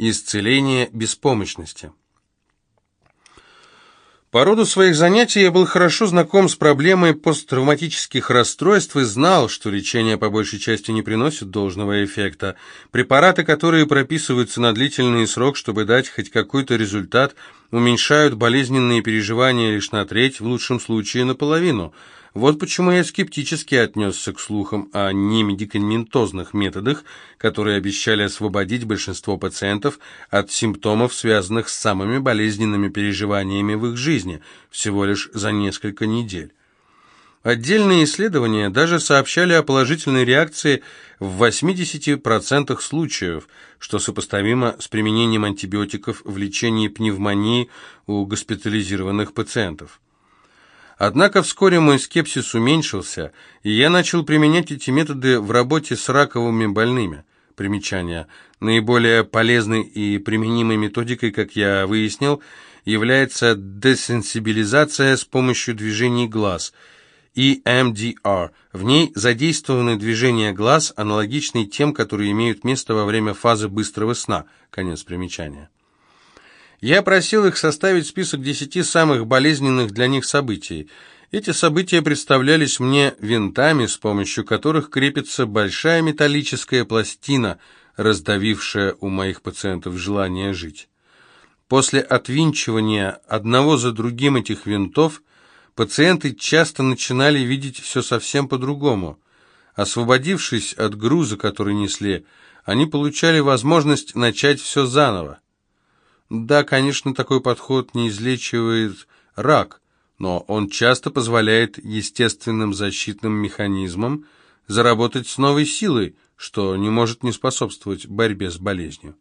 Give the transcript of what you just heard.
Исцеление беспомощности. По роду своих занятий я был хорошо знаком с проблемой посттравматических расстройств и знал, что лечение по большей части не приносит должного эффекта. Препараты, которые прописываются на длительный срок, чтобы дать хоть какой-то результат, уменьшают болезненные переживания лишь на треть, в лучшем случае наполовину – вот почему я скептически отнесся к слухам о немедикаментозных методах, которые обещали освободить большинство пациентов от симптомов, связанных с самыми болезненными переживаниями в их жизни, всего лишь за несколько недель. Отдельные исследования даже сообщали о положительной реакции в 80% случаев, что сопоставимо с применением антибиотиков в лечении пневмонии у госпитализированных пациентов. Однако вскоре мой скепсис уменьшился, и я начал применять эти методы в работе с раковыми больными. Примечание. Наиболее полезной и применимой методикой, как я выяснил, является десенсибилизация с помощью движений глаз – EMDR. В ней задействованы движения глаз, аналогичные тем, которые имеют место во время фазы быстрого сна. Конец примечания. Я просил их составить список десяти самых болезненных для них событий. Эти события представлялись мне винтами, с помощью которых крепится большая металлическая пластина, раздавившая у моих пациентов желание жить. После отвинчивания одного за другим этих винтов пациенты часто начинали видеть все совсем по-другому. Освободившись от груза, который несли, они получали возможность начать все заново. Да, конечно, такой подход не излечивает рак, но он часто позволяет естественным защитным механизмам заработать с новой силой, что не может не способствовать борьбе с болезнью.